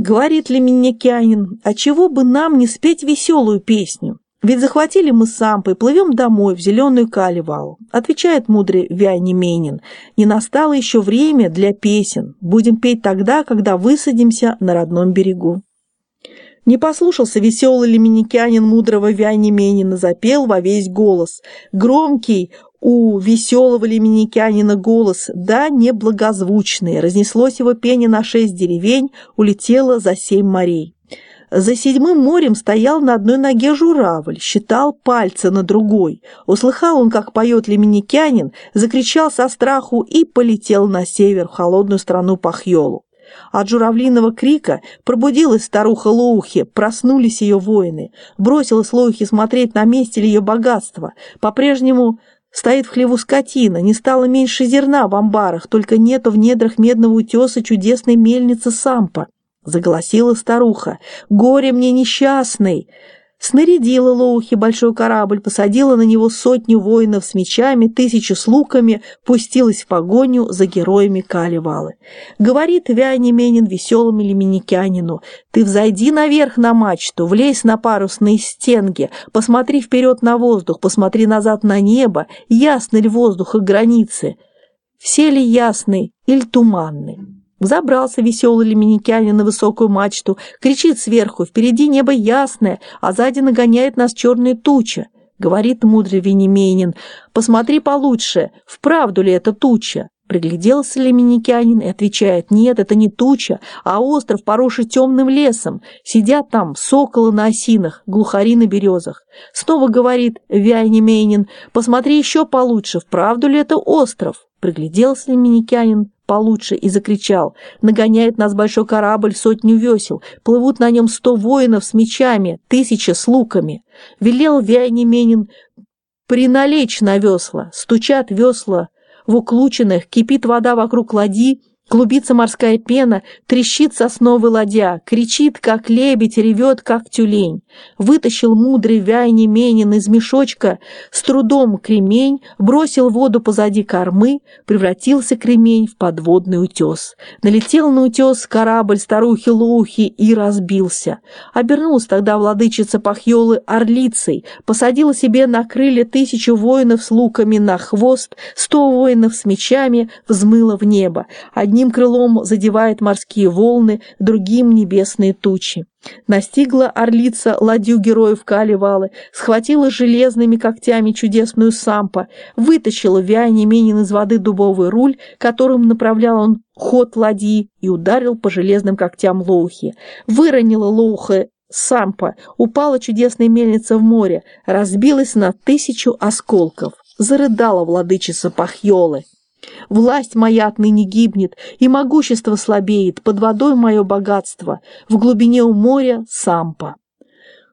Говорит ли Минникянин, а чего бы нам не спеть веселую песню? Ведь захватили мы сампы, плывем домой в зеленую калевал. Отвечает мудрый Вяйнеменин, не настало еще время для песен. Будем петь тогда, когда высадимся на родном берегу. Не послушался веселый лиминикянин мудрого Вяйнеменина, запел во весь голос. Громкий, у веселого лиминикянина голос, да, неблагозвучный, разнеслось его пение на шесть деревень, улетело за семь морей. За седьмым морем стоял на одной ноге журавль, считал пальцы на другой. Услыхал он, как поет лиминикянин, закричал со страху и полетел на север, в холодную страну Пахьолу. От журавлиного крика пробудилась старуха Лоухи, проснулись ее воины. Бросилась Лоухи смотреть, на месте ли ее богатство. По-прежнему Стоит в хлеву скотина, не стало меньше зерна в амбарах, только нету в недрах медного утеса чудесной мельницы Сампа. Заголосила старуха. «Горе мне несчастный!» Снарядила Лоухи большой корабль, посадила на него сотню воинов с мечами, тысячу с луками, пустилась в погоню за героями Калевалы. Говорит Вяне веселому лиминикянину, «Ты взойди наверх на мачту, влезь на парусные стенги, посмотри вперед на воздух, посмотри назад на небо, ясны ли воздух и границы, все ли ясны или туманны?» Забрался веселый лиминикянин на высокую мачту, кричит сверху, впереди небо ясное, а сзади нагоняет нас черная туча. Говорит мудрый Венемейнин, посмотри получше, вправду ли это туча? Пригляделся лиминикянин и отвечает, нет, это не туча, а остров, поросший темным лесом. Сидят там соколы на осинах, глухари на березах. Снова говорит Вяйнемейнин, посмотри еще получше, вправду ли это остров? Пригляделся лиминикянин, получше и закричал. Нагоняет нас большой корабль, сотню весел, плывут на нем сто воинов с мечами, тысяча с луками. Велел Вяйнеменин приналечь на весла, стучат весла в уклученных, кипит вода вокруг ладьи, Клубится морская пена, трещит сосновый ладья, кричит, как лебедь, ревет, как тюлень. Вытащил мудрый Вяйни Менин из мешочка, с трудом кремень, бросил воду позади кормы, превратился кремень в подводный утес. Налетел на утес корабль старухи Лухи и разбился. Обернулась тогда владычица Пахьолы орлицей, посадила себе на крылья тысячу воинов с луками на хвост, сто воинов с мечами, взмыла в небо. Одни Одним крылом задевает морские волны, другим небесные тучи. Настигла орлица ладью героев Калевалы, схватила железными когтями чудесную сампа, вытащила Вяйнеменин из воды дубовый руль, которым направлял он ход ладьи, и ударил по железным когтям Лоухи. Выронила Лоуха сампа, упала чудесная мельница в море, разбилась на тысячу осколков. Зарыдала владычица Пахьолы. Власть моя отныне гибнет, и могущество слабеет, под водой мое богатство, в глубине у моря сампа.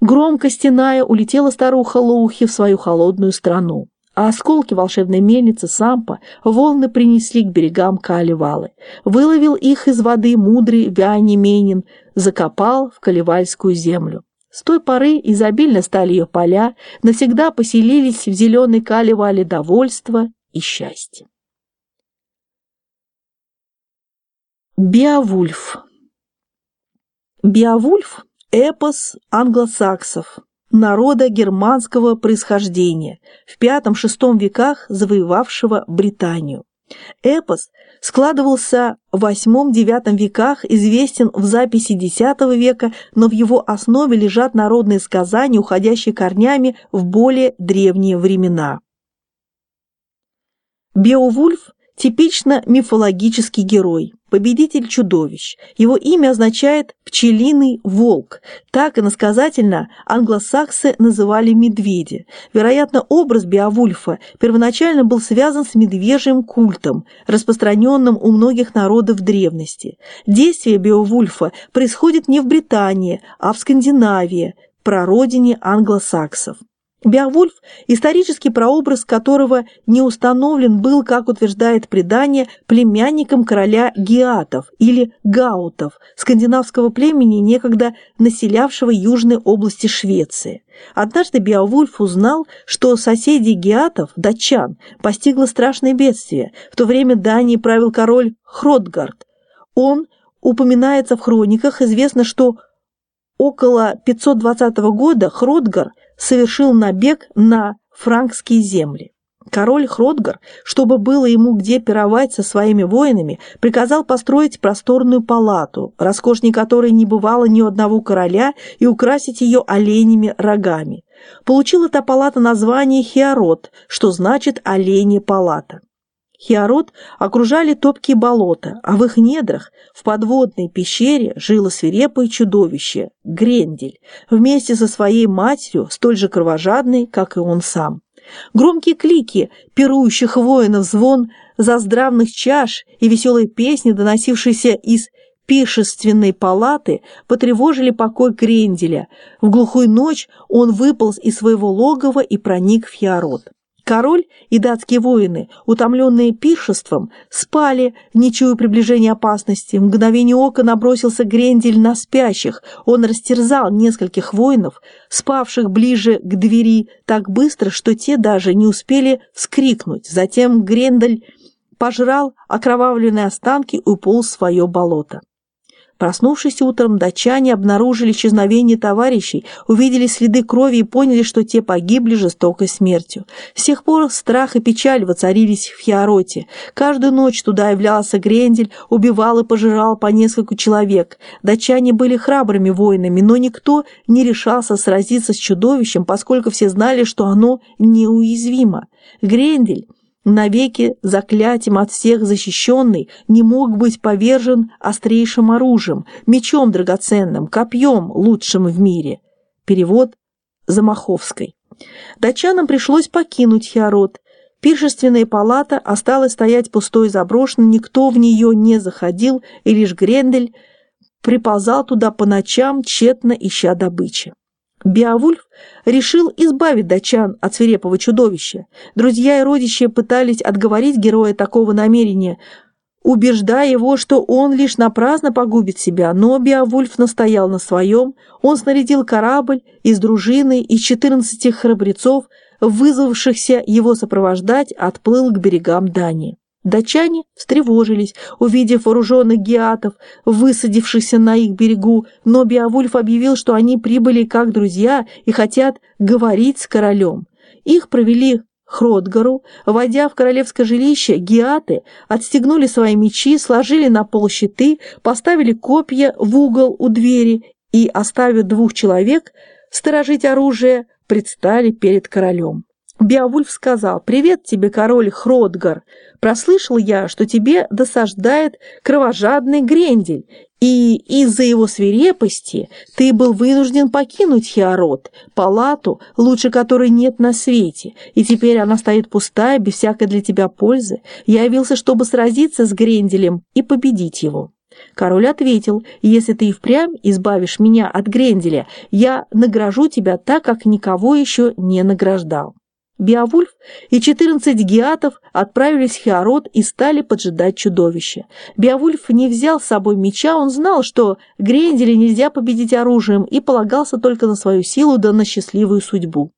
Громко стеная улетела старуха Лоухи в свою холодную страну, а осколки волшебной мельницы сампа волны принесли к берегам Калевалы. Выловил их из воды мудрый Вяни Менин, закопал в Калевальскую землю. С той поры изобильно стали ее поля, навсегда поселились в зеленой Калевале довольство и счастье. Беовульф. Беовульф – эпос англосаксов, народа германского происхождения, в V-VI веках завоевавшего Британию. Эпос складывался в VIII-IX веках, известен в записи X века, но в его основе лежат народные сказания, уходящие корнями в более древние времена. Беовульф – типично мифологический герой – победитель чудовищ. Его имя означает «пчелиный волк». Так иносказательно англосаксы называли медведя. Вероятно, образ Беовульфа первоначально был связан с медвежьим культом, распространенным у многих народов древности. Действие Беовульфа происходит не в Британии, а в Скандинавии, прародине англосаксов. Беовульф, исторический прообраз которого не установлен, был, как утверждает предание, племянником короля Геатов или Гаутов, скандинавского племени, некогда населявшего южные области Швеции. Однажды Беовульф узнал, что соседи Геатов, датчан, постигло страшное бедствие. В то время Данией правил король Хродгард. Он упоминается в хрониках, известно, что около 520 года Хродгар совершил набег на франкские земли. Король Хродгар, чтобы было ему где пировать со своими воинами, приказал построить просторную палату, роскошней которой не бывало ни одного короля, и украсить ее оленями рогами. Получила та палата название Хиарот, что значит «оленья палата». Хиарот окружали топкие болота, а в их недрах, в подводной пещере, жило свирепое чудовище – Грендель, вместе со своей матерью, столь же кровожадной, как и он сам. Громкие клики пирующих воинов, звон заздравных чаш и веселые песни, доносившиеся из пишественной палаты, потревожили покой Гренделя. В глухую ночь он выполз из своего логова и проник в Хиарот. Король и датские воины, утомленные пиршеством, спали, не чуя приближения опасности. В мгновение ока набросился Грендель на спящих. Он растерзал нескольких воинов, спавших ближе к двери, так быстро, что те даже не успели вскрикнуть. Затем Грендель пожрал окровавленные останки и уполз в свое болото. Проснувшись утром, датчане обнаружили исчезновение товарищей, увидели следы крови и поняли, что те погибли жестокой смертью. С тех пор страх и печаль воцарились в Хиароте. Каждую ночь туда являлся Грендель, убивал и пожирал по нескольку человек. Датчане были храбрыми воинами, но никто не решался сразиться с чудовищем, поскольку все знали, что оно неуязвимо. Грендель навеки заклятием от всех защищенный, не мог быть повержен острейшим оружием, мечом драгоценным, копьем лучшим в мире. Перевод Замаховской. Датчанам пришлось покинуть Хиарот. Пиршественная палата осталась стоять пустой и заброшенной, никто в нее не заходил, и лишь Грендель приползал туда по ночам, тщетно ища добычи. Беовульф решил избавить датчан от свирепого чудовища. Друзья и родичи пытались отговорить героя такого намерения, убеждая его, что он лишь напрасно погубит себя, но Беовульф настоял на своем, он снарядил корабль из дружины из 14 храбрецов, вызвавшихся его сопровождать, отплыл к берегам Дании. Датчане встревожились, увидев вооруженных геатов, высадившихся на их берегу, но Беовульф объявил, что они прибыли как друзья и хотят говорить с королем. Их провели Хродгару, войдя в королевское жилище, геаты отстегнули свои мечи, сложили на пол щиты, поставили копья в угол у двери и, оставив двух человек сторожить оружие, предстали перед королем. Беовульф сказал, «Привет тебе, король Хродгар! Прослышал я, что тебе досаждает кровожадный Грендель, и из-за его свирепости ты был вынужден покинуть Хиарот, палату, лучше которой нет на свете, и теперь она стоит пустая, без всякой для тебя пользы. Я явился, чтобы сразиться с Гренделем и победить его». Король ответил, «Если ты и впрямь избавишь меня от Гренделя, я награжу тебя так, как никого еще не награждал». Беовульф и 14 геатов отправились в Хиарот и стали поджидать чудовище. Беовульф не взял с собой меча, он знал, что Гренделя нельзя победить оружием и полагался только на свою силу да на счастливую судьбу.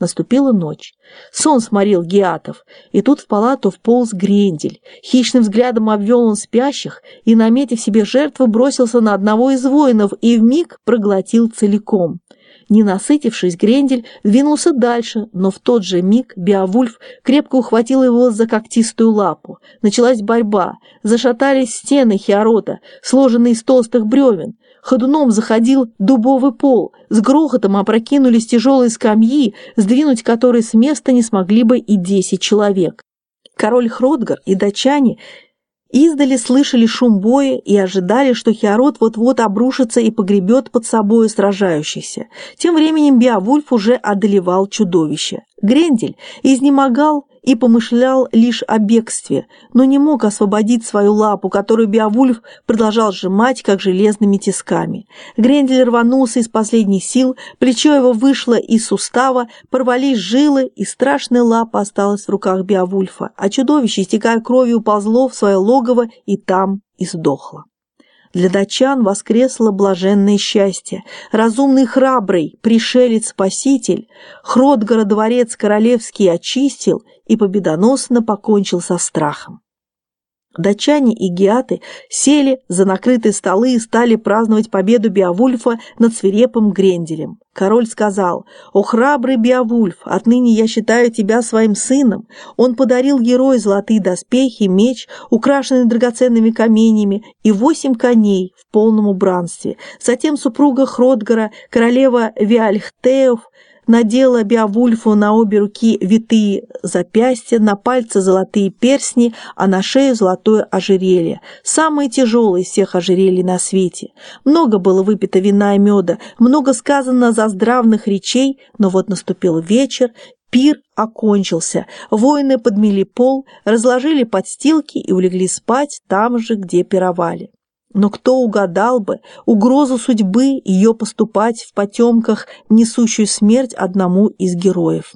Наступила ночь. Сон сморил геатов, и тут в палату вполз Грендель. Хищным взглядом обвел он спящих и, наметив себе жертву, бросился на одного из воинов и вмиг проглотил целиком. Не насытившись, Грендель двинулся дальше, но в тот же миг Беовульф крепко ухватил его за когтистую лапу. Началась борьба, зашатались стены Хиарота, сложенные из толстых бревен. Ходуном заходил дубовый пол, с грохотом опрокинулись тяжелые скамьи, сдвинуть которые с места не смогли бы и десять человек. Король Хродгар и датчане Издали слышали шум боя и ожидали, что Хиарот вот-вот обрушится и погребет под собою сражающихся. Тем временем Беовульф уже одолевал чудовище. Грендель изнемогал и помышлял лишь о бегстве, но не мог освободить свою лапу, которую Беовульф продолжал сжимать, как железными тисками. Грендель рванулся из последних сил, плечо его вышло из сустава, порвались жилы, и страшная лапа осталась в руках Беовульфа, а чудовище, истекая кровью, уползло в свое логово и там и сдохло. Для датчан воскресло блаженное счастье. Разумный храбрый, пришелец-спаситель, Хродгора дворец королевский очистил и победоносно покончил со страхом. Датчане и геаты сели за накрытые столы и стали праздновать победу Беовульфа над свирепым Гренделем. Король сказал, «О храбрый Беовульф, отныне я считаю тебя своим сыном». Он подарил герою золотые доспехи, меч, украшенный драгоценными каменями, и восемь коней в полном убранстве. Затем супруга Хродгара, королева Виальхтеев, надела Беовульфу на обе руки витые запястья, на пальцы золотые персни, а на шею золотое ожерелье, самое тяжелое из всех ожерелий на свете. Много было выпито вина и меда, много сказано за здравных речей, но вот наступил вечер, Пир окончился, воины подмели пол, разложили подстилки и улегли спать там же, где пировали. Но кто угадал бы угрозу судьбы ее поступать в потемках, несущую смерть одному из героев?